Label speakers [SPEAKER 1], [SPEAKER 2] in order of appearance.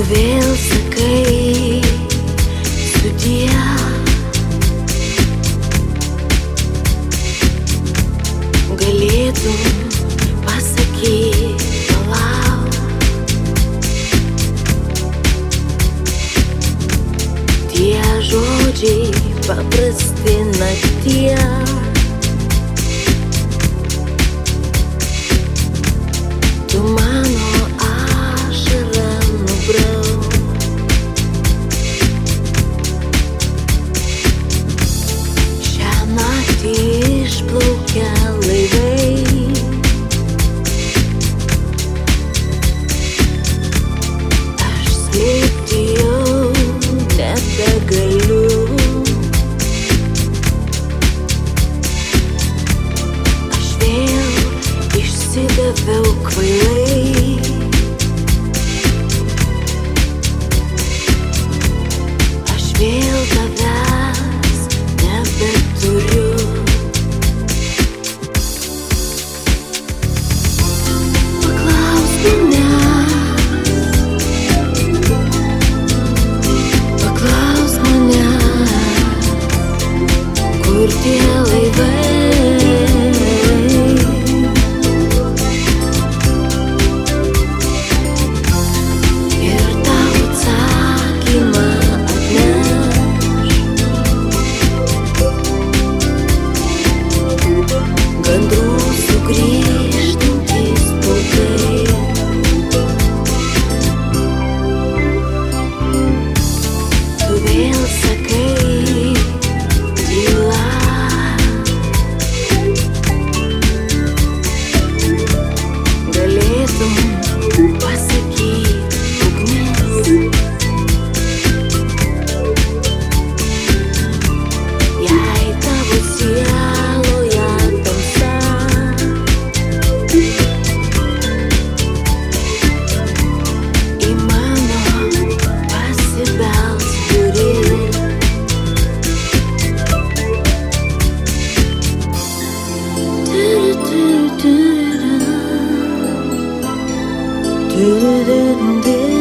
[SPEAKER 1] tu vėl sakai sudie. Galėtum pasakyti, palauk. Tie žodžiai paprasti nakties. labiau kvailai. Aš vėl tavęs nebeturiu. Paklaus mane. Paklaus mane. Kur tie 是的。